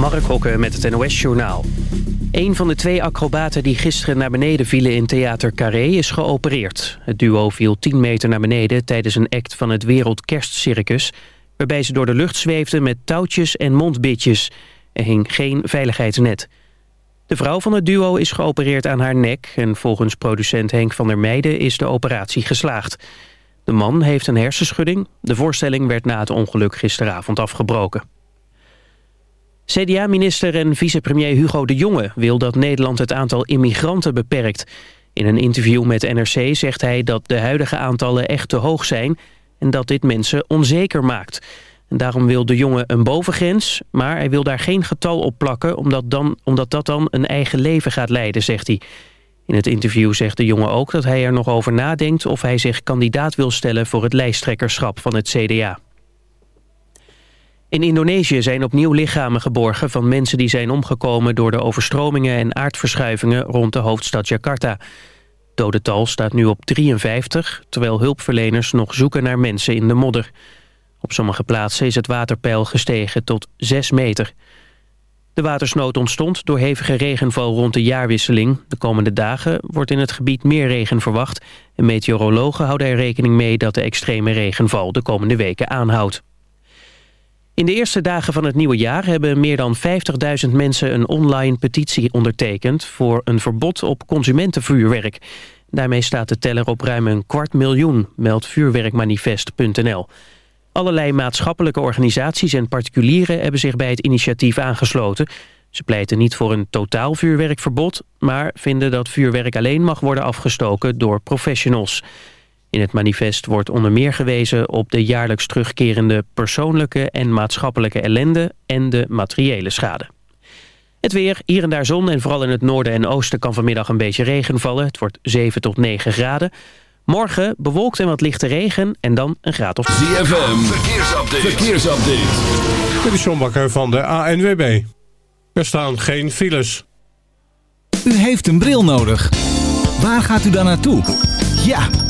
Mark Hokken met het NOS-journaal. Een van de twee acrobaten die gisteren naar beneden vielen in Theater Carré is geopereerd. Het duo viel 10 meter naar beneden tijdens een act van het Wereldkerstcircus... waarbij ze door de lucht zweefden met touwtjes en mondbitjes. Er hing geen veiligheidsnet. De vrouw van het duo is geopereerd aan haar nek... en volgens producent Henk van der Meijden is de operatie geslaagd. De man heeft een hersenschudding. De voorstelling werd na het ongeluk gisteravond afgebroken. CDA-minister en vicepremier Hugo de Jonge wil dat Nederland het aantal immigranten beperkt. In een interview met NRC zegt hij dat de huidige aantallen echt te hoog zijn... en dat dit mensen onzeker maakt. En daarom wil de Jonge een bovengrens, maar hij wil daar geen getal op plakken... omdat, dan, omdat dat dan een eigen leven gaat leiden, zegt hij. In het interview zegt de jongen ook dat hij er nog over nadenkt... of hij zich kandidaat wil stellen voor het lijsttrekkerschap van het CDA. In Indonesië zijn opnieuw lichamen geborgen van mensen die zijn omgekomen... door de overstromingen en aardverschuivingen rond de hoofdstad Jakarta. dodental staat nu op 53, terwijl hulpverleners nog zoeken naar mensen in de modder. Op sommige plaatsen is het waterpeil gestegen tot 6 meter. De watersnood ontstond door hevige regenval rond de jaarwisseling. De komende dagen wordt in het gebied meer regen verwacht... en meteorologen houden er rekening mee dat de extreme regenval de komende weken aanhoudt. In de eerste dagen van het nieuwe jaar hebben meer dan 50.000 mensen een online petitie ondertekend voor een verbod op consumentenvuurwerk. Daarmee staat de teller op ruim een kwart miljoen, meldt vuurwerkmanifest.nl. Allerlei maatschappelijke organisaties en particulieren hebben zich bij het initiatief aangesloten. Ze pleiten niet voor een totaal vuurwerkverbod, maar vinden dat vuurwerk alleen mag worden afgestoken door professionals. In het manifest wordt onder meer gewezen op de jaarlijks terugkerende persoonlijke en maatschappelijke ellende en de materiële schade. Het weer, hier en daar zon en vooral in het noorden en oosten kan vanmiddag een beetje regen vallen. Het wordt 7 tot 9 graden. Morgen bewolkt en wat lichte regen en dan een graad of... ZFM, verkeersupdate. verkeersupdate. Dit is John Bakker van de ANWB. Er staan geen files. U heeft een bril nodig. Waar gaat u dan naartoe? Ja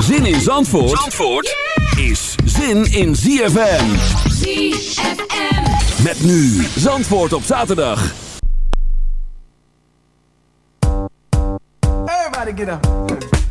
Zin in Zandvoort, Zandvoort is zin in ZFM. ZFM. Met nu Zandvoort op zaterdag. Everybody get up.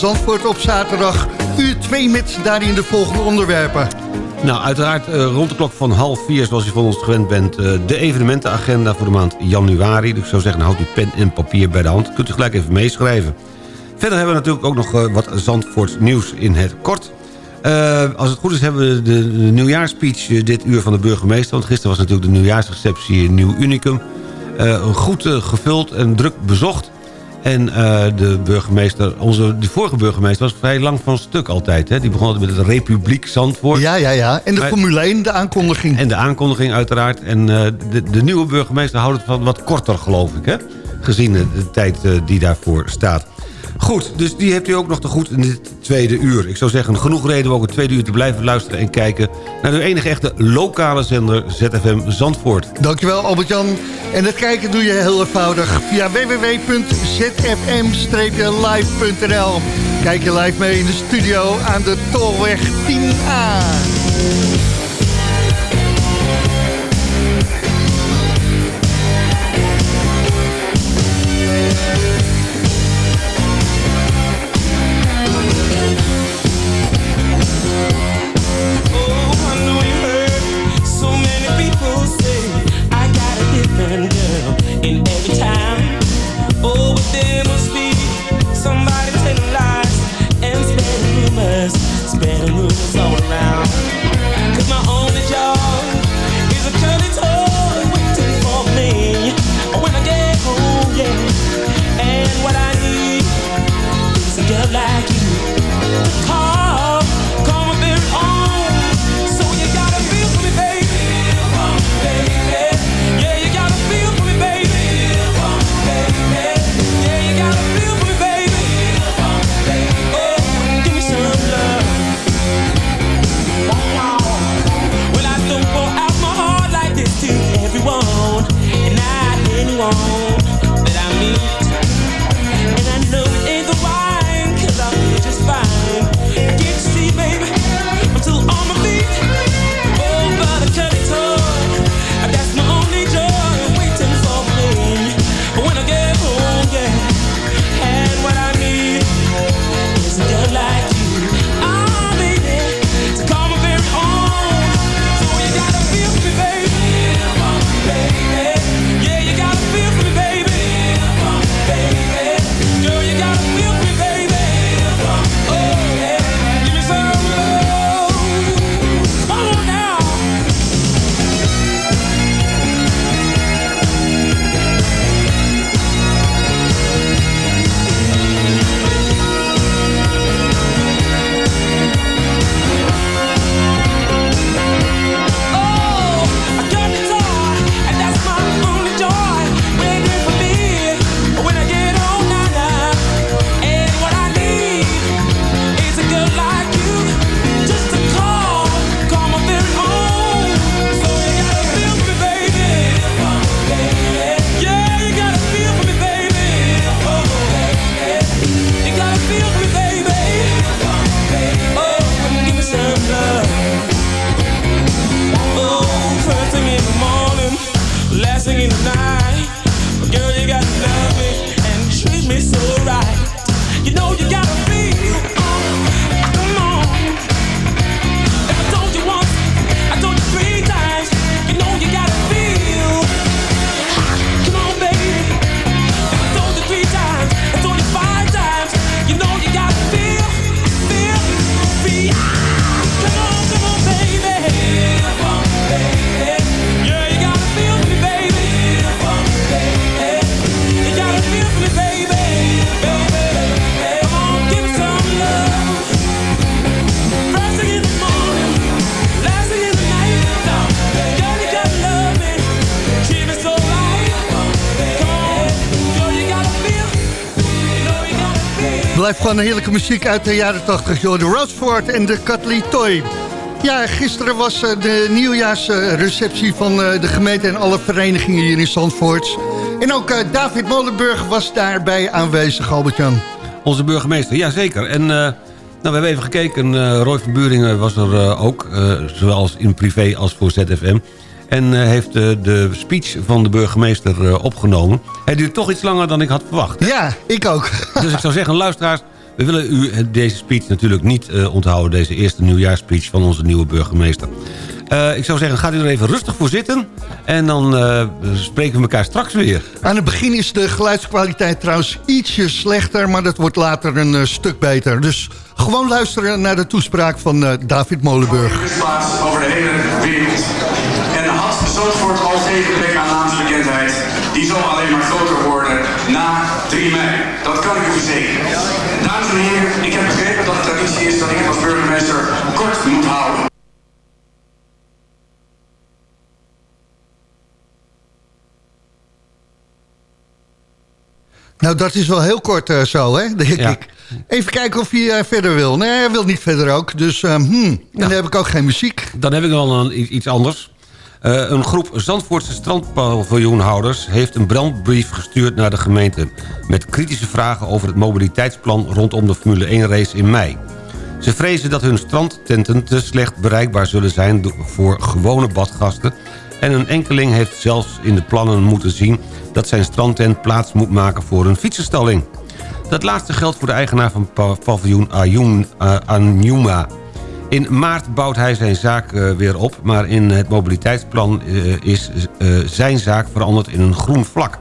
Zandvoort op zaterdag. Uur 2 met daarin de volgende onderwerpen. Nou, uiteraard eh, rond de klok van half vier, zoals u van ons gewend bent... eh, de evenementenagenda voor de maand januari. Dus ik zou zeggen, houd uw pen en papier bij de hand. Kunt u gelijk even meeschrijven. Verder hebben we natuurlijk ook nog eh, wat Zandvoorts nieuws in het kort. Als het goed is hebben we de, de nieuwjaarspeech dit uur van de burgemeester. Want gisteren was natuurlijk de nieuwjaarsreceptie in Nieuw Unicum. Goed gevuld en druk bezocht. En eh, de burgemeester, onze die vorige burgemeester was vrij lang van stuk altijd. Hè? Die begon altijd met het Republiek Zandvoort. Ja, ja, ja. En de Maar- Formule 1, de aankondiging. En de aankondiging uiteraard. En eh, de, de nieuwe burgemeester houdt het van wat korter, geloof ik. Hè? Gezien de, de tijd eh, die daarvoor staat. Goed, dus die hebt u ook nog te goed in dit tweede uur. Ik zou zeggen, genoeg reden om ook het tweede uur te blijven luisteren... en kijken naar de enige echte lokale zender ZFM Zandvoort. Dankjewel Albert-Jan. En het kijken doe je heel eenvoudig via www.zfm-live.nl. Kijk je live mee in de studio aan de Tolweg 10A. Een heerlijke muziek uit de jaren 80. Joh. De Roseforth en de Cutley Toy. Ja, gisteren was eh, de nieuwjaarsreceptie van eh, de gemeente en alle verenigingen hier in Zandvoort. En ook eh, David Molenburg was daarbij aanwezig, Albert-Jan. Onze burgemeester, ja zeker. En uh, nou, we hebben even gekeken, uh, Roy van Buringen was er uh, ook, zowel in privé als voor ZFM. En heeft de speech van de burgemeester opgenomen. Hij duurt toch iets langer dan ik had verwacht. Ja, ik ook. dus ik zou zeggen, luisteraars, we willen u deze speech natuurlijk niet onthouden... deze eerste nieuwjaarspeech van onze nieuwe burgemeester. Uh, ik zou zeggen, gaat u er even rustig voor zitten. En dan uh, spreken we elkaar straks weer. Aan het begin is de geluidskwaliteit trouwens ietsje slechter... maar dat wordt later een uh, stuk beter. Dus gewoon luisteren naar de toespraak van David Molenburg. over de hele wereld. En had Zandvoort al tegen plek aan naamsbekendheid... die zal alleen maar groter worden na 3 mei. Dat kan ik u verzekeren. Dames en heren, ik heb begrepen dat het traditie is... dat ik het als burgemeester kort moet houden. Nou, dat is wel heel kort uh, zo, hè, denk ja. ik. Even kijken of hij uh, verder wil. Nee, hij wil niet verder ook. Dus uh, hmm, ja. dan heb ik ook geen muziek. Dan heb ik wel een, iets anders. Uh, een groep Zandvoortse strandpaviljoenhouders... heeft een brandbrief gestuurd naar de gemeente... met kritische vragen over het mobiliteitsplan... rondom de Formule 1-race in mei. Ze vrezen dat hun strandtenten te slecht bereikbaar zullen zijn... voor gewone badgasten... en een enkeling heeft zelfs in de plannen moeten zien dat zijn strandtent plaats moet maken voor een fietsenstalling. Dat laatste geldt voor de eigenaar van paviljoen uh, Anjuma. In maart bouwt hij zijn zaak uh, weer op... maar in het mobiliteitsplan uh, is zijn zaak veranderd in een groen vlak.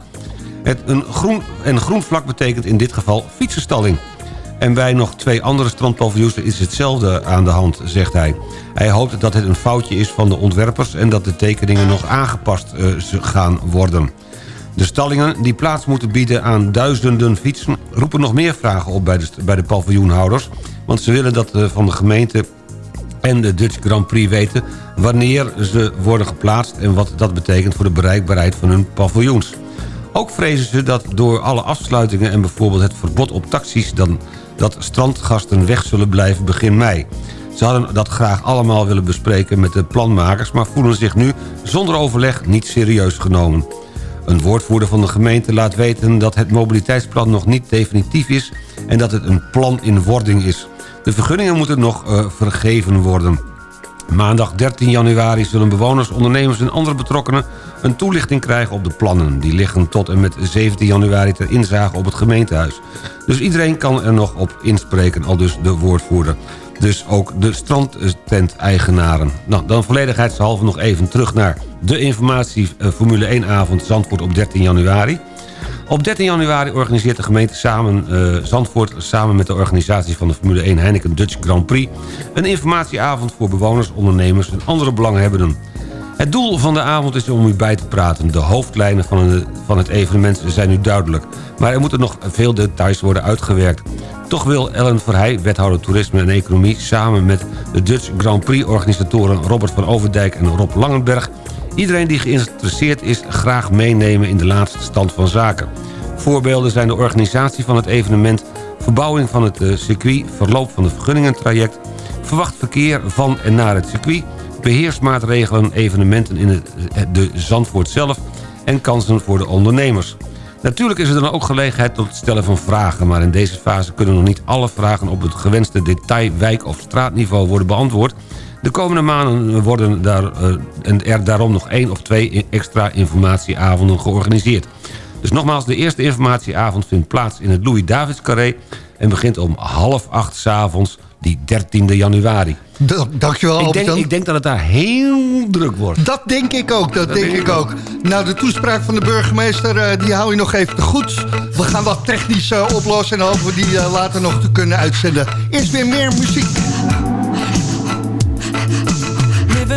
Het, een groen, en groen vlak betekent in dit geval fietsenstalling. En bij nog twee andere strandpaviljoens is hetzelfde aan de hand, zegt hij. Hij hoopt dat het een foutje is van de ontwerpers... en dat de tekeningen nog aangepast gaan worden. De stallingen die plaats moeten bieden aan duizenden fietsen... roepen nog meer vragen op bij de, bij de paviljoenhouders... want ze willen dat van de gemeente en de Dutch Grand Prix weten... wanneer ze worden geplaatst en wat dat betekent voor de bereikbaarheid van hun paviljoens. Ook vrezen ze dat door alle afsluitingen en bijvoorbeeld het verbod op taxis... Dan, dat strandgasten weg zullen blijven begin mei. Ze hadden dat graag allemaal willen bespreken met de planmakers... maar voelen zich nu zonder overleg niet serieus genomen. Een woordvoerder van de gemeente laat weten dat het mobiliteitsplan nog niet definitief is... en dat het een plan in wording is. De vergunningen moeten nog uh, vergeven worden. Maandag 13 januari zullen bewoners, ondernemers en andere betrokkenen... een toelichting krijgen op de plannen. Die liggen tot en met 17 januari ter inzage op het gemeentehuis. Dus iedereen kan er nog op inspreken, al dus de woordvoerder. Dus ook de strandtent-eigenaren. Nou, dan volledigheidshalve nog even terug naar de informatie Formule 1-avond Zandvoort op 13 januari. Op 13 januari organiseert de gemeente samen, uh, Zandvoort... samen met de organisatie van de Formule 1 Heineken Dutch Grand Prix... een informatieavond voor bewoners, ondernemers en andere belanghebbenden. Het doel van de avond is om u bij te praten. De hoofdlijnen van het evenement zijn nu duidelijk. Maar er moeten nog veel details worden uitgewerkt. Toch wil Ellen Verheij, wethouder toerisme en economie... samen met de Dutch Grand Prix-organisatoren Robert van Overdijk en Rob Langenberg... iedereen die geïnteresseerd is graag meenemen in de laatste stand van zaken. Voorbeelden zijn de organisatie van het evenement... verbouwing van het circuit, verloop van de vergunningentraject... verwacht verkeer van en naar het circuit... beheersmaatregelen, evenementen in het, de Zandvoort zelf... en kansen voor de ondernemers. Natuurlijk is er dan ook gelegenheid tot het stellen van vragen... maar in deze fase kunnen nog niet alle vragen op het gewenste detail, wijk- of straatniveau worden beantwoord. De komende maanden worden daar, uh, er daarom nog één of twee extra informatieavonden georganiseerd. Dus nogmaals, de eerste informatieavond vindt plaats in het Louis-Davids-carré... en begint om half acht s'avonds die 13 januari. D dankjewel, ik denk, ik denk dat het daar heel druk wordt. Dat denk ik ook, dat, dat denk, denk, ik ook. Nou, de toespraak van de burgemeester, uh, die hou je nog even te goed. We gaan wat technisch uh, oplossen en hopen we die uh, later nog te kunnen uitzenden. Eerst weer meer muziek.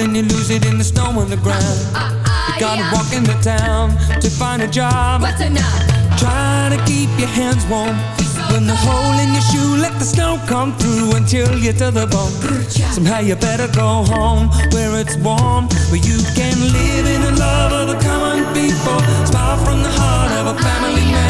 and you lose it in the snow on the ground. Uh, uh, uh, you gotta uh-uh, uh, yeah. walk into town to find a job. What's enough? Try to keep your hands warm when the hole in your shoe, let the snow come through until you're to the bone. Somehow you better go home where it's warm, where you can live in the love of the common people. Smile from the heart of a family man.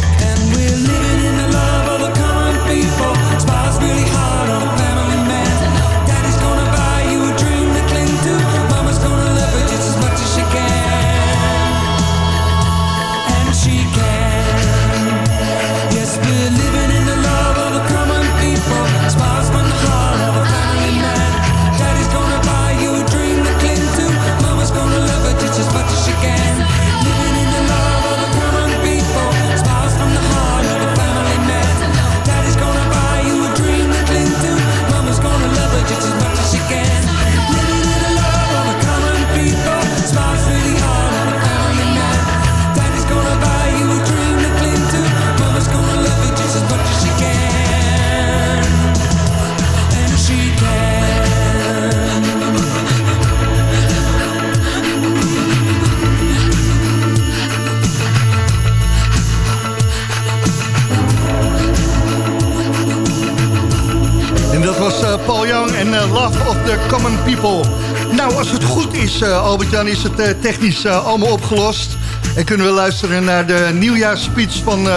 Paul Young en eh, Love of the Common People. Nou, als het goed is, eh, Albert-Jan, is het eh, technisch allemaal opgelost. En kunnen we luisteren naar de nieuwjaarsspeech van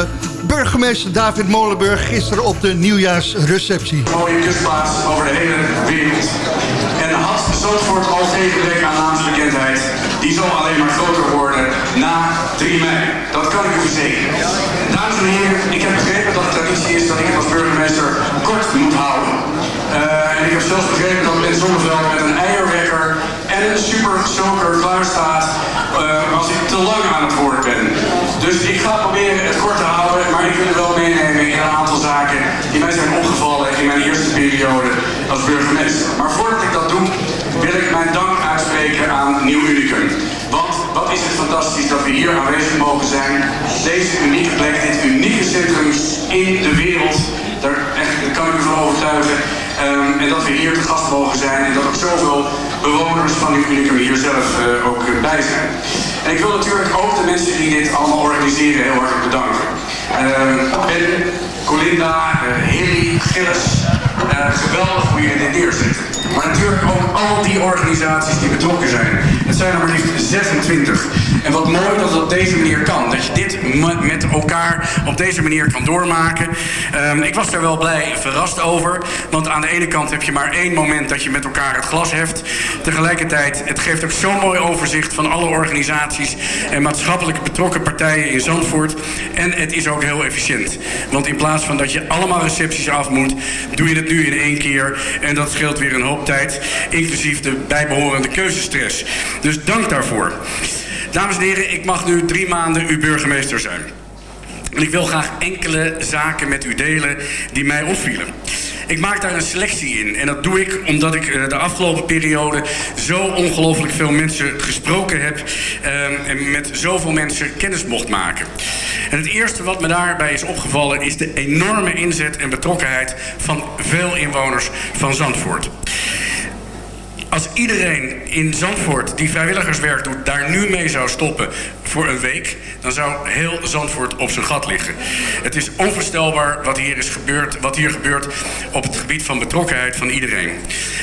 burgemeester David Molenburg... gisteren op de nieuwjaarsreceptie. mooie kustplaats over de hele wereld. En had Zandvoort al geen gebrek aan naamsbekendheid, die zal alleen maar groter worden na 3 mei. Dat kan ik u verzekeren. Dames en heren, ik heb begrepen dat het traditie is dat ik het als burgemeester kort moet houden. Eh, en ik heb zelfs begrepen dat Ben Zonneveld met een eierwekker en een super soaker klaar staat eh, als ik te lang aan het woord ben. Dus ik ga proberen het kort te houden, maar ik wil u wel meenemen in een aantal zaken die mij zijn opgevallen in mijn eerste periode als burgemeester. Maar voordat ik dat doe, wil ik mijn dank uitspreken aan Nieuw Unicum. Want wat is het fantastisch dat we hier aanwezig mogen zijn. Deze unieke plek, dit unieke centrum in de wereld. Daar, echt, kan ik u van overtuigen. Ehm, en dat we hier te gast mogen zijn en dat ook zoveel bewoners van Nieuw Unicum hier zelf eh, ook eh, bij zijn. En ik wil natuurlijk ook de mensen die dit allemaal organiseren heel erg bedanken. Ehm, ben, Colinda, eh, Hilly, Gilles, geweldig hoe jullie dit neerzetten. Maar natuurlijk ook al die organisaties die betrokken zijn. Het zijn er maar liefst 26. En wat mooi dat het op deze manier kan. Dat je dit met elkaar op deze manier kan doormaken. Ehm, ik was daar wel blij verrast over. Want aan de ene kant heb je maar één moment dat je met elkaar het glas heft. Tegelijkertijd, het geeft ook zo'n mooi overzicht van alle organisaties en maatschappelijk betrokken partijen in Zandvoort. En het is ook heel efficiënt. Want in plaats van dat je allemaal recepties af moet, doe je het nu in één keer. En dat scheelt weer een hoop tijd, inclusief de bijbehorende keuzestress. Dus dank daarvoor. Dames en heren, ik mag nu drie maanden uw burgemeester zijn. En ik wil graag enkele zaken met u delen die mij opvielen. Ik maak daar een selectie in. En dat doe ik omdat ik eh, de afgelopen periode zo ongelooflijk veel mensen gesproken heb. ehm, en met zoveel mensen kennis mocht maken. En het eerste wat me daarbij is opgevallen is de enorme inzet en betrokkenheid van veel inwoners van Zandvoort. Als iedereen in Zandvoort die vrijwilligerswerk doet, daar nu mee zou stoppen voor een week, dan zou heel Zandvoort op zijn gat liggen. Het is onvoorstelbaar wat hier, is gebeurd, wat hier gebeurt op het gebied van betrokkenheid van iedereen.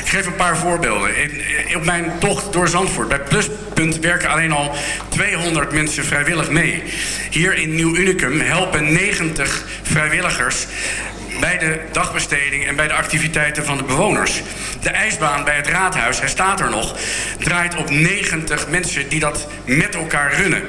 Ik geef een paar voorbeelden. In, in- op mijn tocht door Zandvoort, bij Pluspunt werken alleen al 200 mensen vrijwillig mee. Hier in Nieuw Unicum helpen 90 vrijwilligers bij de dagbesteding en bij de activiteiten van de bewoners. De ijsbaan bij het raadhuis, hij staat er nog, draait op 90 mensen die dat met elkaar runnen.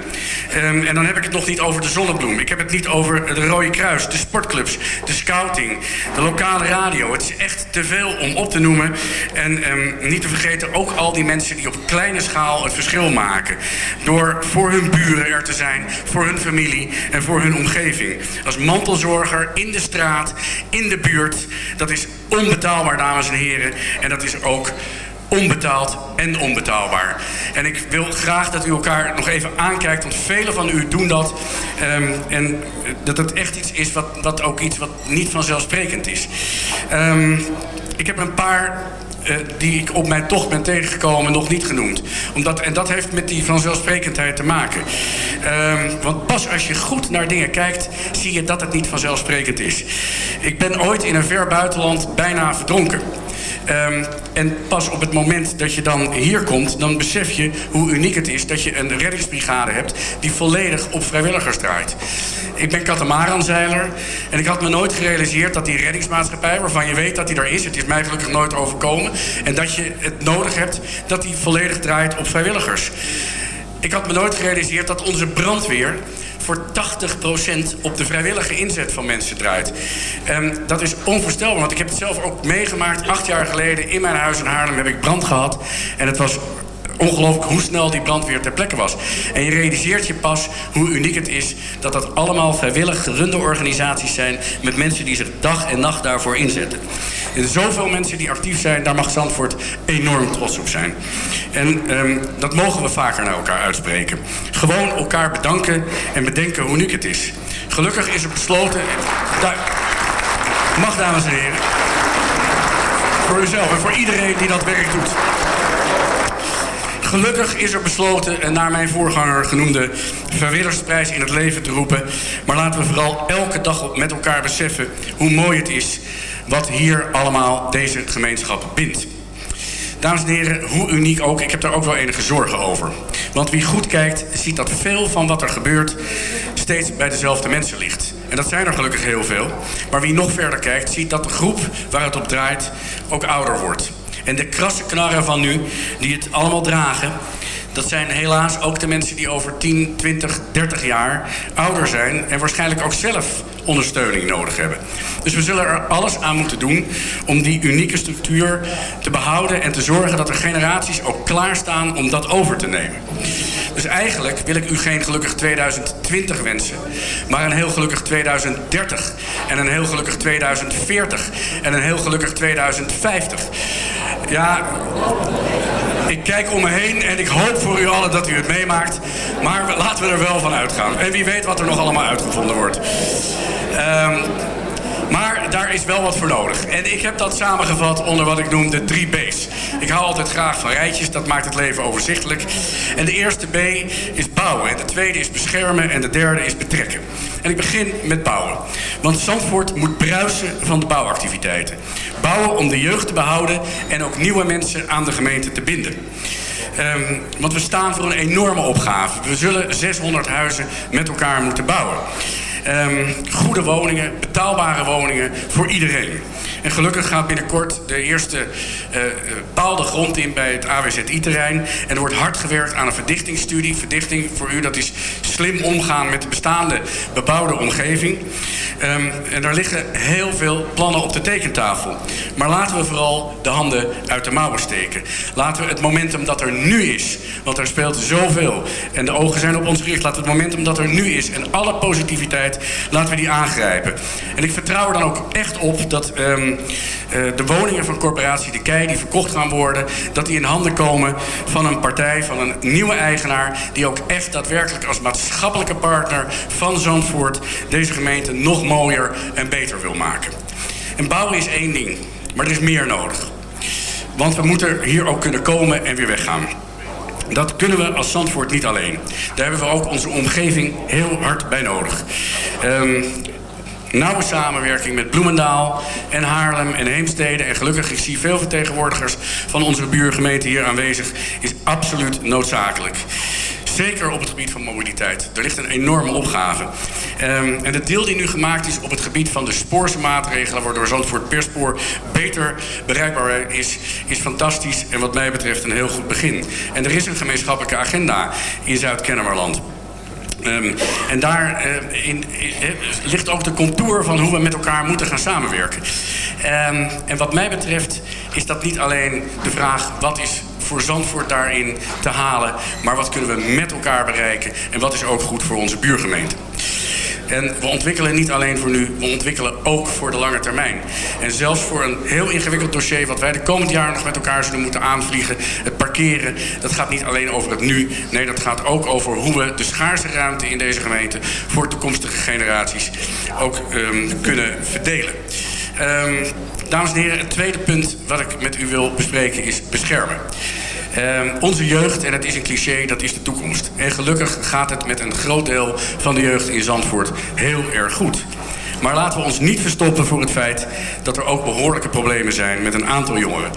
Ehm, en dan heb ik het nog niet over de zonnebloem. Ik heb het niet over de Rode Kruis, de sportclubs, de scouting, de lokale radio. Het is echt te veel om op te noemen. En ehm, niet te vergeten ook al die mensen die op kleine schaal het verschil maken. Door voor hun buren er te zijn, voor hun familie en voor hun omgeving. Als mantelzorger in de straat, in de buurt. Dat is onbetaalbaar, dames en heren. En dat is ook onbetaald en onbetaalbaar. En ik wil graag dat u elkaar nog even aankijkt, want velen van u doen dat. Ehm, en dat het echt iets is wat, wat ook iets wat niet vanzelfsprekend is. Ehm, ik heb een paar eh, die ik op mijn tocht ben tegengekomen nog niet genoemd. Omdat, en dat heeft met die vanzelfsprekendheid te maken. Ehm, want pas als je goed naar dingen kijkt, zie je dat het niet vanzelfsprekend is. Ik ben ooit in een ver buitenland bijna verdronken. Ehm, en pas op het moment dat je dan hier komt, dan besef je hoe uniek het is dat je een reddingsbrigade hebt die volledig op vrijwilligers draait. Ik ben katamaranzeiler en ik had me nooit gerealiseerd dat die reddingsmaatschappij, waarvan je weet dat die er is, het is mij gelukkig nooit overkomen, en dat je het nodig hebt dat die volledig draait op vrijwilligers. Ik had me nooit gerealiseerd dat onze brandweer voor 80% op de vrijwillige inzet van mensen draait. Ehm, dat is onvoorstelbaar, want ik heb het zelf ook meegemaakt. Acht jaar geleden in mijn huis in Haarlem heb ik brand gehad. En het was ongelooflijk hoe snel die brandweer ter plekke was. En je realiseert je pas hoe uniek het is dat dat allemaal vrijwillig gerunde organisaties zijn met mensen die zich dag en nacht daarvoor inzetten. En zoveel mensen die actief zijn, daar mag Zandvoort enorm trots op zijn. En ehm, dat mogen we vaker naar elkaar uitspreken. Gewoon elkaar bedanken en bedenken hoe uniek het is. Gelukkig is er besloten. Mag, dames en heren. Voor uzelf en voor iedereen die dat werk doet. Gelukkig is er besloten een naar mijn voorganger genoemde vrijwilligersprijs in het leven te roepen. Maar laten we vooral elke dag met elkaar beseffen hoe mooi het is wat hier allemaal deze gemeenschap bindt. Dames en heren, hoe uniek ook, ik heb daar ook wel enige zorgen over. Want wie goed kijkt, ziet dat veel van wat er gebeurt steeds bij dezelfde mensen ligt. En dat zijn er gelukkig heel veel. Maar wie nog verder kijkt, ziet dat de groep waar het op draait ook ouder wordt. En de krasse knarren van nu, die het allemaal dragen, dat zijn helaas ook de mensen die over 10, 20, 30 jaar ouder zijn en waarschijnlijk ook zelf ondersteuning nodig hebben. Dus we zullen er alles aan moeten doen om die unieke structuur te behouden en te zorgen dat er generaties ook klaarstaan om dat over te nemen. Dus eigenlijk wil ik u geen gelukkig 2020 wensen, maar een heel gelukkig 2030 en een heel gelukkig 2040 en een heel gelukkig 2050. Ja, ik kijk om me heen en ik hoop voor u allen dat u het meemaakt. Maar laten we er wel van uitgaan. En wie weet wat er nog allemaal uitgevonden wordt. Ehm, maar daar is wel wat voor nodig. En ik heb dat samengevat onder wat ik noem de drie B's. Ik hou altijd graag van rijtjes, dat maakt het leven overzichtelijk. En de eerste B is bouwen. En de tweede is beschermen. En de derde is betrekken. En ik begin met bouwen. Want Zandvoort moet bruisen van de bouwactiviteiten. Bouwen om de jeugd te behouden en ook nieuwe mensen aan de gemeente te binden. Ehm, want we staan voor een enorme opgave. We zullen 600 huizen met elkaar moeten bouwen. Ehm, goede woningen, betaalbare woningen voor iedereen. En gelukkig gaat binnenkort de eerste eh, eh, paal de grond in bij het AWZI-terrein. En er wordt hard gewerkt aan een verdichtingsstudie. Verdichting voor u, dat is slim omgaan met de bestaande bebouwde omgeving. Ehm, en daar liggen heel veel plannen op de tekentafel. Maar laten we vooral de handen uit de mouwen steken. Laten we het momentum dat er nu is, want er speelt zoveel en de ogen zijn op ons gericht. Laten we het momentum dat er nu is en alle positiviteit, laten we die aangrijpen. En ik vertrouw er dan ook echt op dat ehm, eh, de woningen van corporatie De Kei die verkocht gaan worden, dat die in handen komen van een partij, van een nieuwe eigenaar, die ook echt daadwerkelijk als maatschappelijke partner van Zandvoort deze gemeente nog mooier en beter wil maken. En bouwen is één ding, maar er is meer nodig. Want we moeten hier ook kunnen komen en weer weggaan. Dat kunnen we als Zandvoort niet alleen. Daar hebben we ook onze omgeving heel hard bij nodig. Um, nauwe samenwerking met Bloemendaal en Haarlem en Heemstede. En gelukkig, ik zie veel vertegenwoordigers van onze buurgemeente hier aanwezig, is absoluut noodzakelijk. Zeker op het gebied van mobiliteit. Er ligt een enorme opgave. Um, en de deel die nu gemaakt is op het gebied van de spoorse maatregelen... waardoor Zandvoort per spoor beter bereikbaar is, is fantastisch... en wat mij betreft een heel goed begin. En er is een gemeenschappelijke agenda in Zuid-Kennemerland. Um, en daarin uh, in, in, ligt ook de contour van hoe we met elkaar moeten gaan samenwerken. Um, en wat mij betreft is dat niet alleen de vraag wat is voor Zandvoort daarin te halen, maar wat kunnen we met elkaar bereiken en wat is ook goed voor onze buurgemeente. En we ontwikkelen niet alleen voor nu, we ontwikkelen ook voor de lange termijn. En zelfs voor een heel ingewikkeld dossier wat wij de komend jaar nog met elkaar zullen moeten aanvliegen, het parkeren, dat gaat niet alleen over het nu. Nee, dat gaat ook over hoe we de schaarse ruimte in deze gemeente voor toekomstige generaties ook um, kunnen verdelen. Um, dames en heren, het tweede punt wat ik met u wil bespreken is beschermen. Um, onze jeugd, en het is een cliché, dat is de toekomst. En gelukkig gaat het met een groot deel van de jeugd in Zandvoort heel erg goed. Maar laten we ons niet verstoppen voor het feit dat er ook behoorlijke problemen zijn met een aantal jongeren.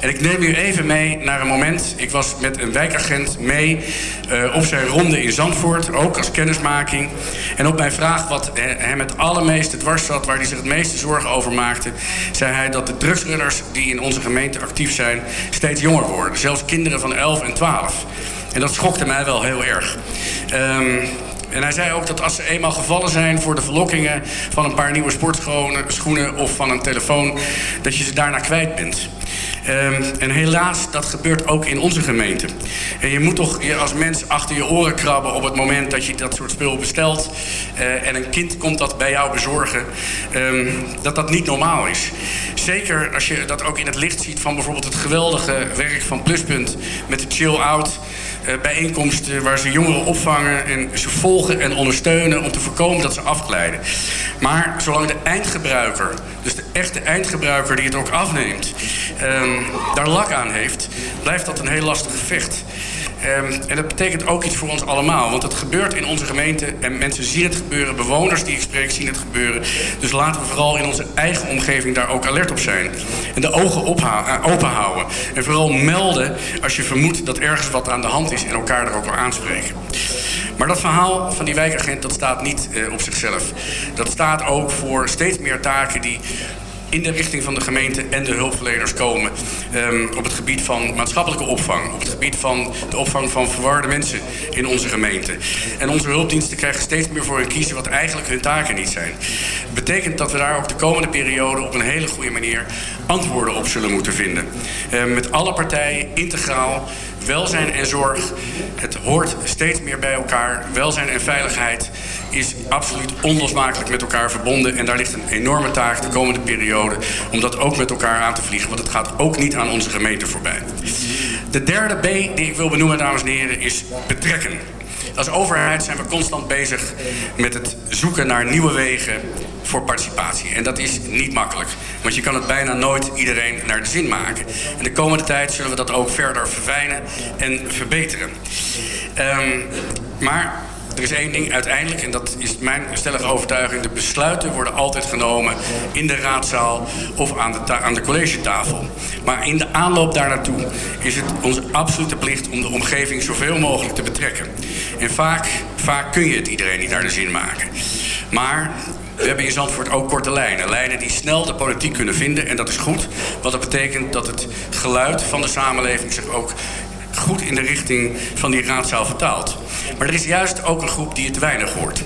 En ik neem u even mee naar een moment. Ik was met een wijkagent mee uh, op zijn ronde in Zandvoort, ook als kennismaking. En op mijn vraag wat hem het allermeeste dwars zat, waar hij zich het meeste zorgen over maakte, zei hij dat de drugsrunners die in onze gemeente actief zijn, steeds jonger worden. Zelfs kinderen van 11 en 12. En dat schokte mij wel heel erg. Um, en hij zei ook dat als ze eenmaal gevallen zijn voor de verlokkingen van een paar nieuwe sportschoenen of van een telefoon, dat je ze daarna kwijt bent. Um, en helaas, dat gebeurt ook in onze gemeente. En je moet toch je als mens achter je oren krabben op het moment dat je dat soort spul bestelt. Uh, en een kind komt dat bij jou bezorgen. Um, dat dat niet normaal is. Zeker als je dat ook in het licht ziet van bijvoorbeeld het geweldige werk van Pluspunt met de Chill Out. Uh, bijeenkomsten waar ze jongeren opvangen en ze volgen en ondersteunen om te voorkomen dat ze afglijden. Maar zolang de eindgebruiker, dus de echte eindgebruiker die het ook afneemt, um, daar lak aan heeft, blijft dat een heel lastig gevecht. Um, en dat betekent ook iets voor ons allemaal. Want het gebeurt in onze gemeente en mensen zien het gebeuren. Bewoners die ik spreek zien het gebeuren. Dus laten we vooral in onze eigen omgeving daar ook alert op zijn. En de ogen open houden. En vooral melden als je vermoedt dat ergens wat aan de hand is en elkaar er ook wel aanspreken. Maar dat verhaal van die wijkagent dat staat niet uh, op zichzelf. Dat staat ook voor steeds meer taken die in de richting van de gemeente en de hulpverleners komen. Um, op het gebied van maatschappelijke opvang. Op het gebied van de opvang van verwarde mensen in onze gemeente. En onze hulpdiensten krijgen steeds meer voor hun kiezen wat eigenlijk hun taken niet zijn. Betekent dat we daar ook de komende periode op een hele goede manier antwoorden op zullen moeten vinden. Um, met alle partijen integraal welzijn en zorg. Het hoort steeds meer bij elkaar. Welzijn en veiligheid is absoluut onlosmakelijk met elkaar verbonden. En daar ligt een enorme taak de komende periode om dat ook met elkaar aan te vliegen. Want het gaat ook niet aan onze gemeente voorbij. De derde B die ik wil benoemen, dames en heren, is betrekken. Als overheid zijn we constant bezig met het zoeken naar nieuwe wegen voor participatie. En dat is niet makkelijk. Want je kan het bijna nooit iedereen naar de zin maken. En de komende tijd zullen we dat ook verder verfijnen en verbeteren. Um, maar er is één ding uiteindelijk, en dat is mijn stellige overtuiging... de besluiten worden altijd genomen in de raadzaal of aan de, aan de collegetafel. Maar in de aanloop daar naartoe is het onze absolute plicht... om de omgeving zoveel mogelijk te betrekken. En vaak, vaak kun je het iedereen niet naar de zin maken. Maar we hebben in Zandvoort ook korte lijnen. Lijnen die snel de politiek kunnen vinden. En dat is goed. Want dat betekent dat het geluid van de samenleving zich ook goed in de richting van die raadzaal vertaalt. Maar er is juist ook een groep die het weinig hoort.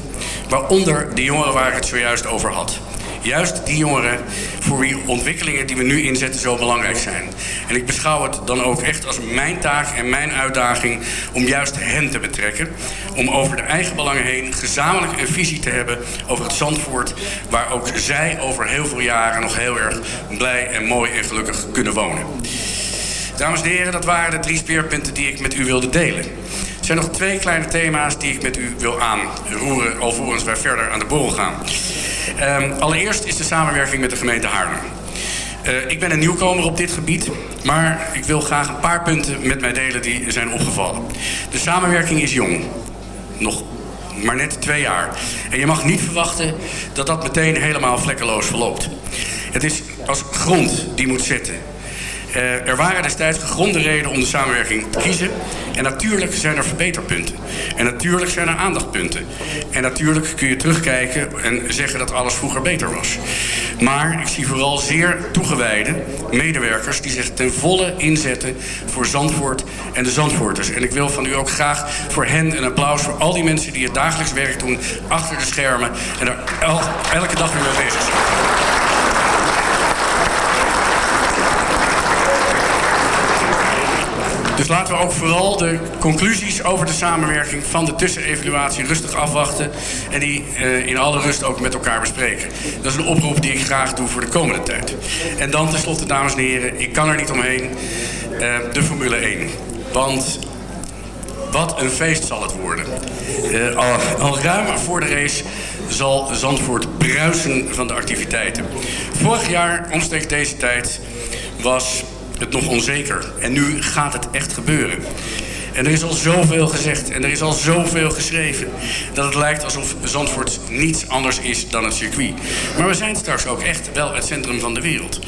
Waaronder de jongeren waar ik het zojuist over had. Juist die jongeren voor wie ontwikkelingen die we nu inzetten zo belangrijk zijn. En ik beschouw het dan ook echt als mijn taak en mijn uitdaging om juist hen te betrekken. Om over de eigen belangen heen gezamenlijk een visie te hebben over het Zandvoort. Waar ook zij over heel veel jaren nog heel erg blij en mooi en gelukkig kunnen wonen. Dames en heren, dat waren de drie speerpunten die ik met u wilde delen. Er zijn nog twee kleine thema's die ik met u wil aanroeren... alvorens wij verder aan de borrel gaan. Um, allereerst is de samenwerking met de gemeente Haarlem. Eh, ik ben een nieuwkomer op dit gebied, maar ik wil graag een paar punten met mij delen die zijn opgevallen. De samenwerking is jong. Nog maar net twee jaar. En je mag niet verwachten dat dat meteen helemaal vlekkeloos verloopt. Het is als grond die moet zitten. Eh, er waren destijds gegronde redenen om de samenwerking te kiezen. En natuurlijk zijn er verbeterpunten. En natuurlijk zijn er aandachtspunten. En natuurlijk kun je terugkijken en zeggen dat alles vroeger beter was. Maar ik zie vooral zeer toegewijde medewerkers die zich ten volle inzetten voor Zandvoort en de Zandvoorters. En ik wil van u ook graag voor hen een applaus voor al die mensen die het dagelijks werk doen achter de schermen en er el- elke dag weer mee bezig zijn. Dus laten we ook vooral de conclusies over de samenwerking van de tussenevaluatie rustig afwachten. En die eh, in alle rust ook met elkaar bespreken. Dat is een oproep die ik graag doe voor de komende tijd. En dan tenslotte, dames en heren, ik kan er niet omheen. eh, de Formule 1. Want wat een feest zal het worden. Eh, al, al ruim voor de race zal Zandvoort bruisen van de activiteiten. Vorig jaar, omstreeks deze tijd, was het nog onzeker. En nu gaat het echt gebeuren. En er is al zoveel gezegd en er is al zoveel geschreven... dat het lijkt alsof Zandvoort niets anders is dan het circuit. Maar we zijn straks ook echt wel het centrum van de wereld.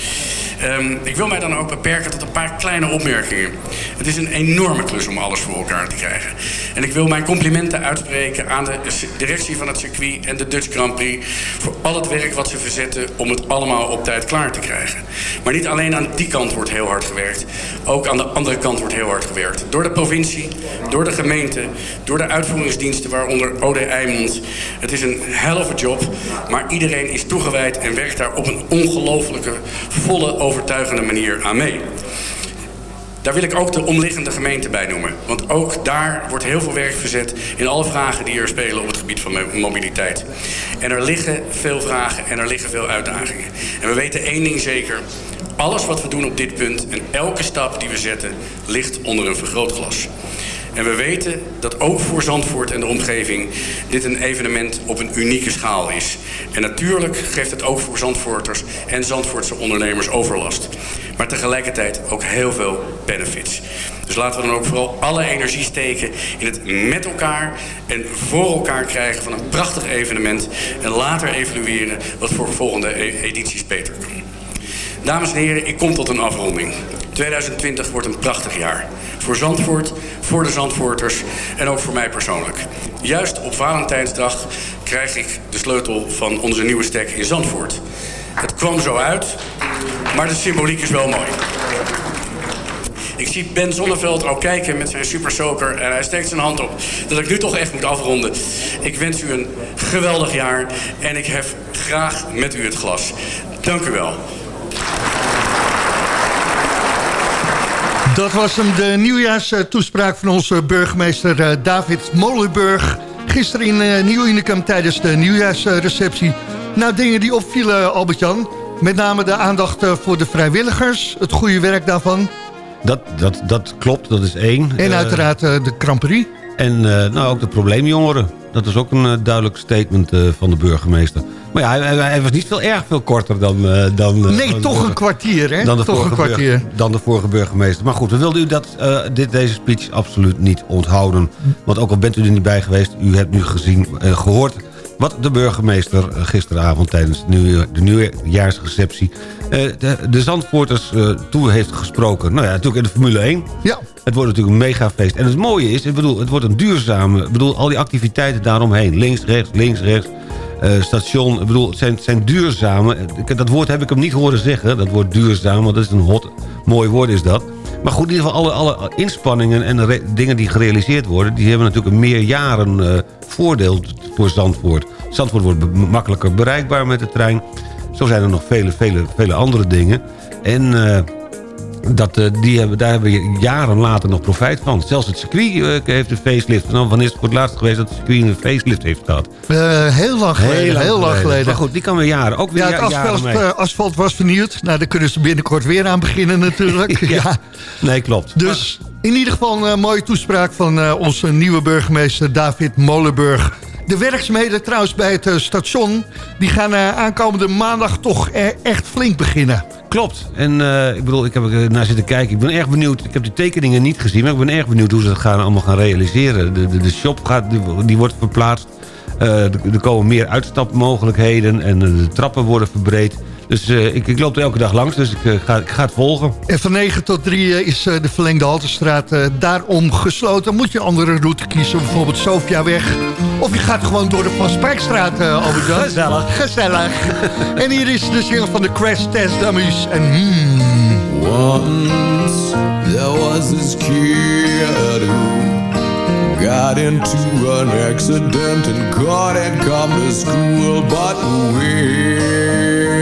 Ehm, ik wil mij dan ook beperken tot een paar kleine opmerkingen. Het is een enorme klus om alles voor elkaar te krijgen. En ik wil mijn complimenten uitspreken aan de directie van het circuit en de Dutch Grand Prix... voor al het werk wat ze verzetten om het allemaal op tijd klaar te krijgen. Maar niet alleen aan die kant wordt heel hard gewerkt. Ook aan de andere kant wordt heel hard gewerkt. Door de provincie, door de gemeente, door de uitvoeringsdiensten... waaronder OD Eimond. Het is een a job, maar iedereen is toegewijd... en werkt daar op een ongelofelijke, volle, overtuigende manier aan mee. Daar wil ik ook de omliggende gemeente bij noemen. Want ook daar wordt heel veel werk verzet in alle vragen die er spelen op het gebied van mo- mobiliteit. En er liggen veel vragen en er liggen veel uitdagingen. En we weten één ding zeker. Alles wat we doen op dit punt en elke stap die we zetten ligt onder een vergrootglas. En we weten dat ook voor Zandvoort en de omgeving dit een evenement op een unieke schaal is. En natuurlijk geeft het ook voor Zandvoorters en Zandvoortse ondernemers overlast. Maar tegelijkertijd ook heel veel benefits. Dus laten we dan ook vooral alle energie steken in het met elkaar en voor elkaar krijgen van een prachtig evenement. En later evalueren wat voor volgende e- edities beter kan. Dames en heren, ik kom tot een afronding. 2020 wordt een prachtig jaar. Voor Zandvoort, voor de Zandvoorters en ook voor mij persoonlijk. Juist op Valentijnsdag krijg ik de sleutel van onze nieuwe stek in Zandvoort. Het kwam zo uit, maar de symboliek is wel mooi. Ik zie Ben Zonneveld ook kijken met zijn super soaker en hij steekt zijn hand op. Dat ik nu toch echt moet afronden. Ik wens u een geweldig jaar en ik hef graag met u het glas. Dank u wel. Dat was hem, de nieuwjaarstoespraak van onze burgemeester eh, David Molenburg. Gisteren in eh, Nieuw Unicum tijdens de nieuwjaarsreceptie. Nou, dingen die opvielen, Albert-Jan. Met name de aandacht eh, voor de vrijwilligers, het goede werk daarvan. Dat, dat, dat klopt, dat is één. En Eh, uiteraard eh, de Kramperie. En eh, nou, ook de probleemjongeren. Dat is ook een eh, duidelijk statement eh, van de burgemeester. Maar ja, hij, hij- was niet veel erg veel korter dan... eh, dan Nee, dan toch de- een kwartier, hè? Dan de, toch vorige een kwartier. dan de vorige burgemeester. Maar goed, we wilden u dat, dit, deze speech absoluut niet onthouden. Want ook al bent u er niet bij geweest... u hebt nu gezien, eh, gehoord wat de burgemeester eh, gisteravond... tijdens de, nieuwjaarsreceptie eh, de, Zandvoorters eh, toe heeft gesproken. Nou ja, natuurlijk in de Formule 1. Ja. Het wordt natuurlijk een megafeest. En het mooie is, ik bedoel, het wordt een duurzame... Ik bedoel, al die activiteiten daaromheen. Links, rechts, links, rechts. station, ik bedoel, het zijn, het zijn duurzame... Dat woord heb ik hem niet horen zeggen, dat woord duurzaam... want dat is een hot, mooi woord is dat. Maar goed, in ieder geval alle, alle inspanningen en dingen die gerealiseerd worden... die hebben natuurlijk een meerjaren eh voordeel voor Zandvoort. Zandvoort wordt makkelijker bereikbaar met de trein. Zo zijn er nog vele, vele, vele andere dingen. En... eh, dat, eh, die hebben, daar hebben we jaren later nog profijt van. Zelfs het circuit eh, heeft een facelift. Nou, wanneer is het voor het laatst geweest dat het circuit een facelift heeft gehad? Eh, heel lang geleden, heel lang, geleden. Maar goed, die kan weer jaren. Ook weer Ja, het asfalt, was vernieuwd. Nou, daar kunnen ze binnenkort weer aan beginnen natuurlijk. ja. Nee, klopt. Dus in ieder geval een mooie toespraak van onze nieuwe burgemeester David Molenburg. De werkzaamheden trouwens bij het eh, station... die gaan eh, aankomende maandag toch eh, echt flink beginnen. Klopt. En ik bedoel, ik heb er naar zitten kijken. Ik ben erg benieuwd. Ik heb de tekeningen niet gezien, maar ik ben erg benieuwd hoe ze het gaan, allemaal gaan realiseren. De, de, de shop gaat, die, wordt verplaatst. Er komen meer uitstapmogelijkheden en de trappen worden verbreed. Dus eh, ik, ik loop er elke dag langs, dus ik, eh, ga, ik ga het volgen. En van 9 tot 3 is eh, de verlengde Haltestraat eh, daarom gesloten. Moet je een andere route kiezen, bijvoorbeeld Sofiaweg. Of je gaat gewoon door de Van Spijkstraat, eh Albert-Jan. Gezellig. Gezellig. en hier is de single van de Crash Test Dummies. En hmm. Once there was this kid who got into an accident and couldn't come to school. But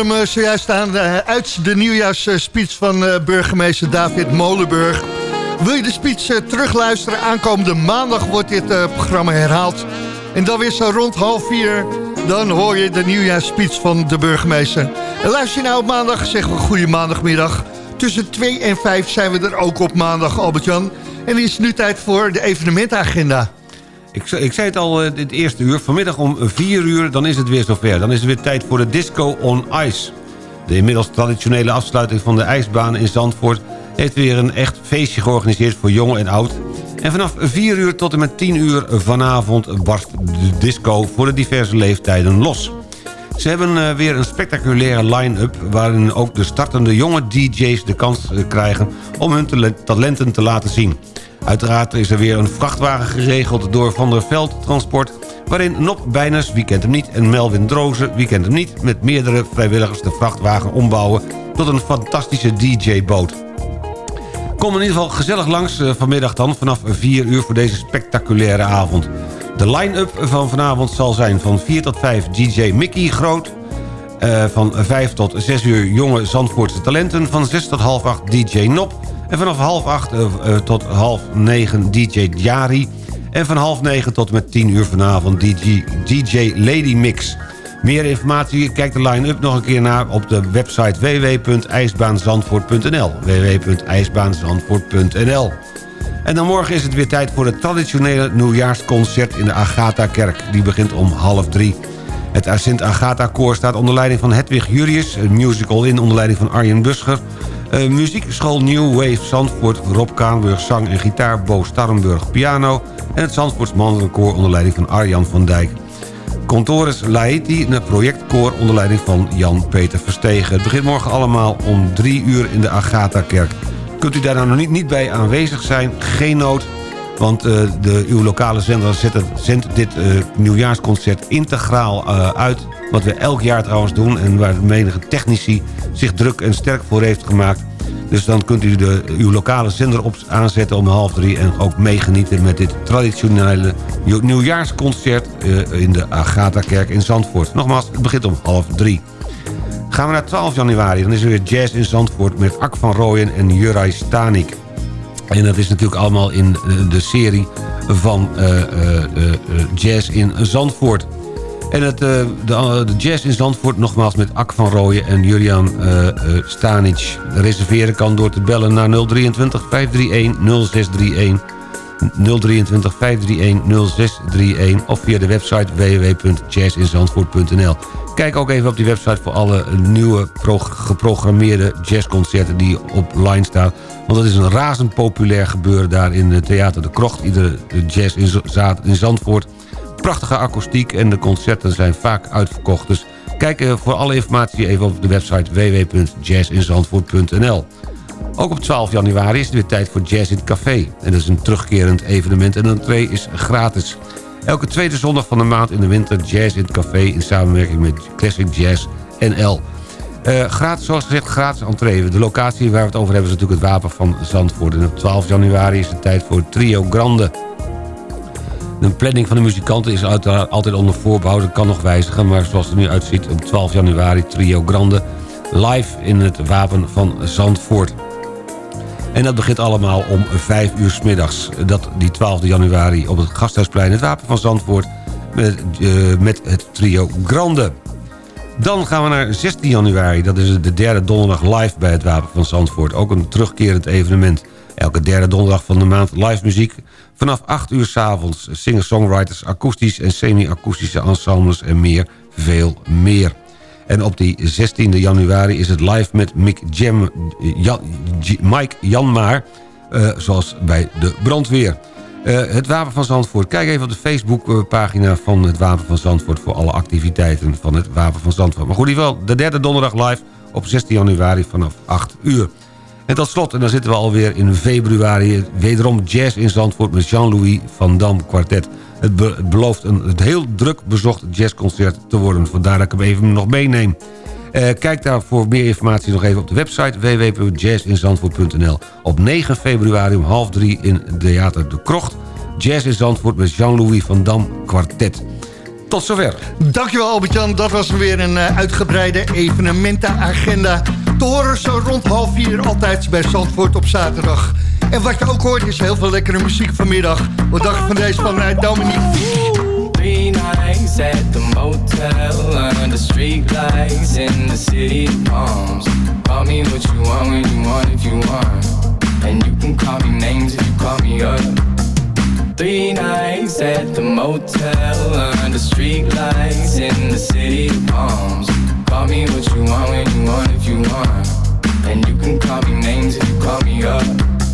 Zonden hem eh, zojuist aan eh, uit de nieuwjaarsspeech van eh, burgemeester David Molenburg. Wil je de speech terugluisteren? Aankomende maandag wordt dit programma herhaald. En dan weer zo rond half vier, dan hoor je de nieuwjaarsspeech van de burgemeester. En luister je nou op maandag, zeggen we goede maandagmiddag. Tussen 2 en 5 zijn we er ook op maandag, Albert-Jan. En het is nu tijd voor de evenementagenda. Ik, ze- ik zei het al in het eerste uur. Vanmiddag om 4 uur, dan is het weer zover. Dan is het weer tijd voor de Disco on Ice. De inmiddels traditionele afsluiting van de ijsbaan in Zandvoort... heeft weer een echt feestje georganiseerd voor jong en oud. En vanaf 4 uur tot en met 10 uur vanavond barst de disco voor de diverse leeftijden los. Ze hebben eh, weer een spectaculaire line-up... waarin ook de startende jonge DJ's de kans eh, krijgen... om hun tale- talenten te laten zien. Uiteraard is er weer een vrachtwagen geregeld door Van der Veld Transport... waarin Nop Bijners, wie kent hem niet, en Melvin Drozen, wie kent hem niet... met meerdere vrijwilligers de vrachtwagen ombouwen tot een fantastische DJ-boot. Kom in ieder geval gezellig langs eh, vanmiddag dan vanaf 4 uur voor deze spectaculaire avond. De line-up van vanavond zal zijn van 4 tot 5 DJ Mickey Groot... eh, van 5 tot 6 uur jonge Zandvoortse talenten... van 6 tot half 8 DJ Nop... en vanaf half 8 eh, eh, tot half 9 DJ Jari... en van half 9 tot met 10 uur vanavond DJ, DJ Lady Mix... Meer informatie, kijk de line-up nog een keer naar op de website www.ijsbaanzandvoort.nl www.ijsbaanzandvoort.nl En dan morgen is het weer tijd voor het traditionele nieuwjaarsconcert in de Agatha-kerk. Die begint om half drie. Het Sint Agatha-koor staat onder leiding van Hedwig Jurius... een musical in onder leiding van Arjen Buscher... Eh, muziekschool New Wave Zandvoort, Rob Kaanburg zang en gitaar... Bo Starrenburg piano... en het Zandvoorts Mannenkoor onder leiding van Arjan van Dijk. Contores Laeti, een projectkoor onder leiding van Jan-Peter Verstegen. Het begint morgen allemaal om drie uur in de Agatha-kerk. Kunt u daar nou nog niet, niet bij aanwezig zijn? Geen nood. Want eh, de, uw lokale zender zendt dit eh, nieuwjaarsconcert integraal uit. Wat we elk jaar trouwens doen. En waar menige technici zich druk en sterk voor heeft gemaakt. Dus dan kunt u de, uw lokale zender op aanzetten om half drie... en ook meegenieten met dit traditionele nieuw- nieuwjaarsconcert... eh, in de Agatha-kerk in Zandvoort. Nogmaals, het begint om half drie. Gaan we naar 12 januari, dan is er weer jazz in Zandvoort... met Ak van Rooyen en Juraj Stanik. En dat is natuurlijk allemaal in eh, de serie van eh, Jazz in Zandvoort. En het, eh, de, eh, de Jazz in Zandvoort nogmaals met Ak van Rooyen en Julian eh, eh, Stanic. Reserveren kan door te bellen naar 023 531 0631... 023 531 0631 of via de website www.jazzinzandvoort.nl. Kijk ook even op die website voor alle nieuwe pro- geprogrammeerde jazzconcerten die op line staan. Want dat is een razend populair gebeuren daar in het Theater de Krocht. Iedere jazz in, in Zandvoort. Prachtige akoestiek en de concerten zijn vaak uitverkocht. Dus kijk eh, voor alle informatie even op de website www.jazzinzandvoort.nl. Ook op 12 januari is het weer tijd voor Jazz in het Café. En dat is een terugkerend evenement en de entree is gratis. Elke tweede zondag van de maand in de winter Jazz in het Café... in samenwerking met Classic Jazz NL. Eh gratis, zoals gezegd, gratis entree. De locatie waar we het over hebben is natuurlijk het Wapen van Zandvoort. En op 12 januari is het tijd voor Trio Grande. De planning van de muzikanten is altijd onder voorbehoud. Dat kan nog wijzigen, maar zoals het er nu uitziet... op 12 januari Trio Grande live in het Wapen van Zandvoort. En dat begint allemaal om 5 uur 's middags. Dat die 12 januari op het Gasthuisplein, het Wapen van Zandvoort... met, eh, met het trio Grande. Dan gaan we naar 16 januari. Dat is de derde donderdag live bij het Wapen van Zandvoort. Ook een terugkerend evenement. Elke derde donderdag van de maand live muziek. Vanaf 8 uur s'avonds singer-songwriters, akoestisch en semi-akoestische ensembles en meer, veel meer. En op die 16 januari is het live met Mick Jan, Mike Janmaar, eh, zoals bij de brandweer. Eh, het Wapen van Zandvoort. Kijk even op de Facebookpagina van het Wapen van Zandvoort... voor alle activiteiten van het Wapen van Zandvoort. Maar goed, in ieder geval de derde donderdag live op 16 januari vanaf 8 uur. En tot slot, en dan zitten we alweer in februari... wederom jazz in Zandvoort met Jean-Louis van Dam Quartet. Het, be- het belooft een heel druk bezocht jazzconcert te worden. Vandaar dat ik hem even nog meeneem. Eh, kijk daar voor meer informatie nog even op de website www.jazzinzandvoort.nl. Op 9 februari om half drie in Theater de Krocht. Jazz in Zandvoort met Jean-Louis van Dam Quartet. Tot zover. Dankjewel Albert-Jan, dat was weer een eh, uitgebreide evenementenagenda. Te horen zo rond half vier altijd bij Zandvoort op zaterdag. En wat je ook hoort is heel veel lekkere muziek vanmiddag. Wat dacht je van deze van eh, Dominique? Three nights at the motel under street lights in the city palms. Call me what you want when you want if you want. And you can call me names if you call me up. Three nights at the motel under street lights in the city of palms. Call me what you want when you want if you want. And you can call me names if you call me up.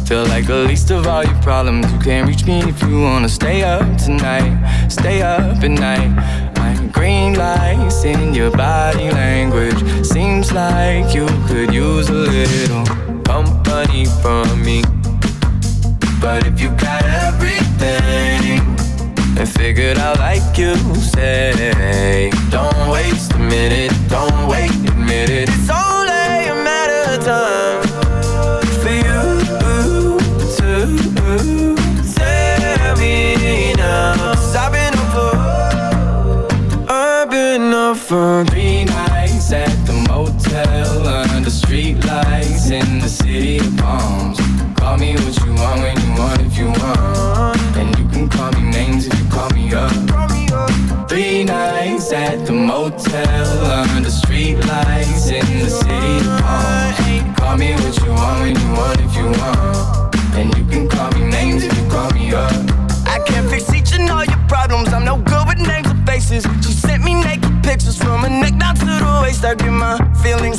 Feel like the least of all your problems. You can't reach me if you wanna stay up tonight. Stay up at night. Green lights in your body language. Seems like you could use a little company from me. But if you got everything figured out like you say, don't waste a minute, don't wait, admit it. It's only a matter of time for you to tell me now. 'Cause I've been up for, I've been up for at the motel under street lights in the city of. Call me what you want when you want if you want. And you can call me names if you call me up. I can't fix each and all your problems. I'm no good with names or faces. She sent me naked pictures from her neck down to the waist. I get my feelings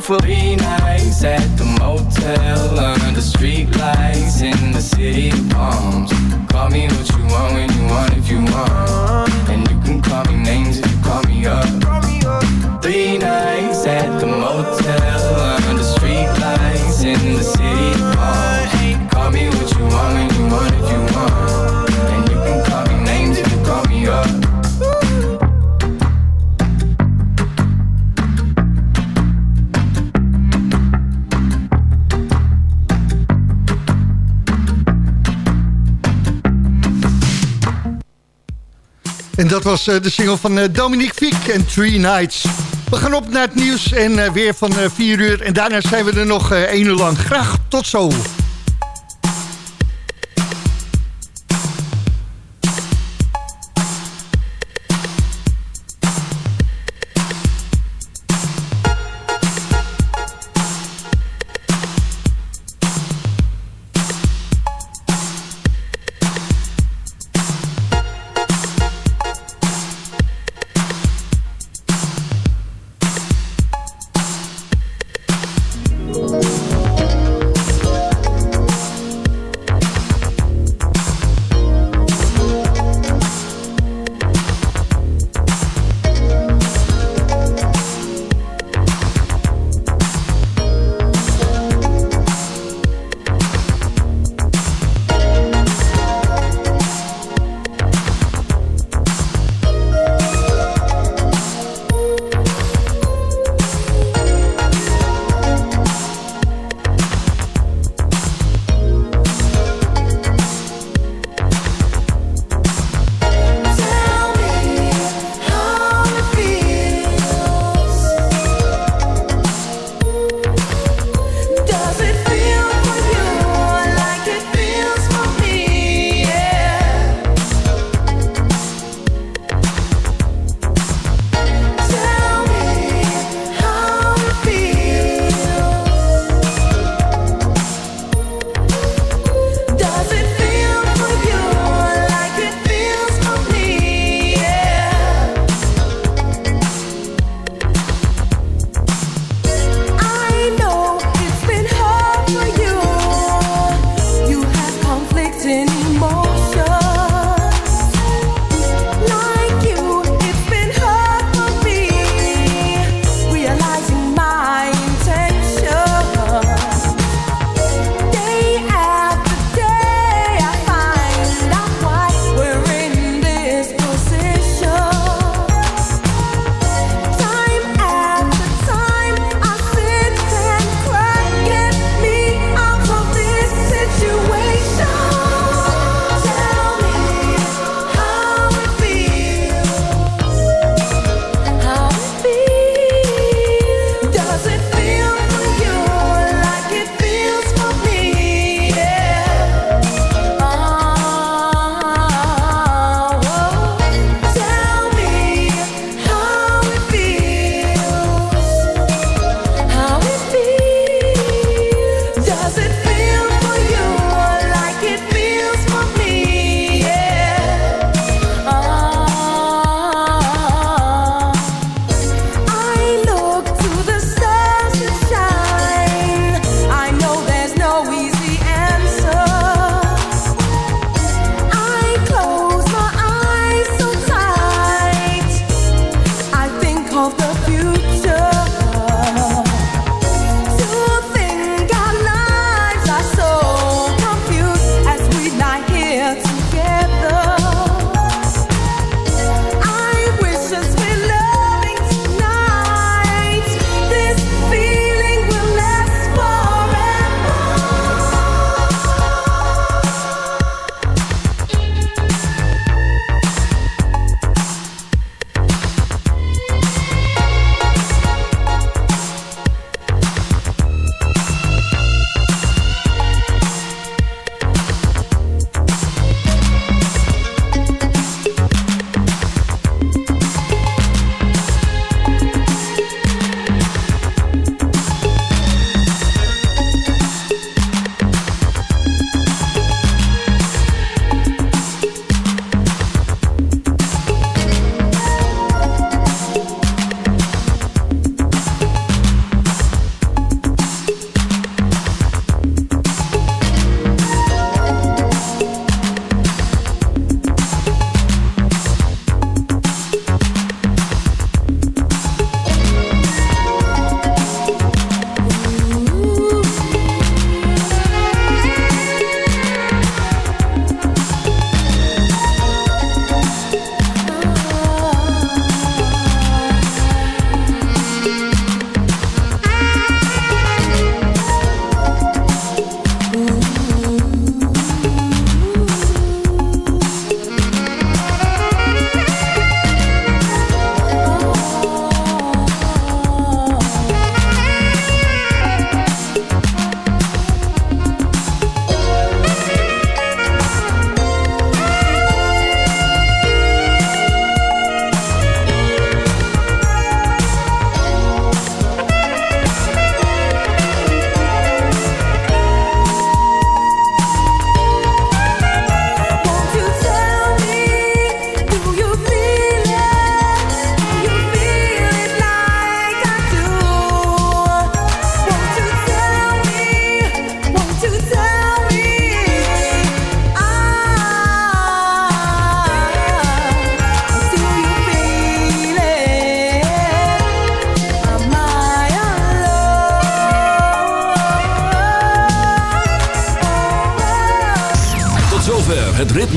stay three nights at the motel under street lights in the city of palms. Call me what you want when you want if you want. dat was eh, de single van eh, Dominique Fiek en Three Nights. We gaan op naar het nieuws en eh, weer van 4 uur. En daarna zijn we er nog één uur lang. Graag tot zo.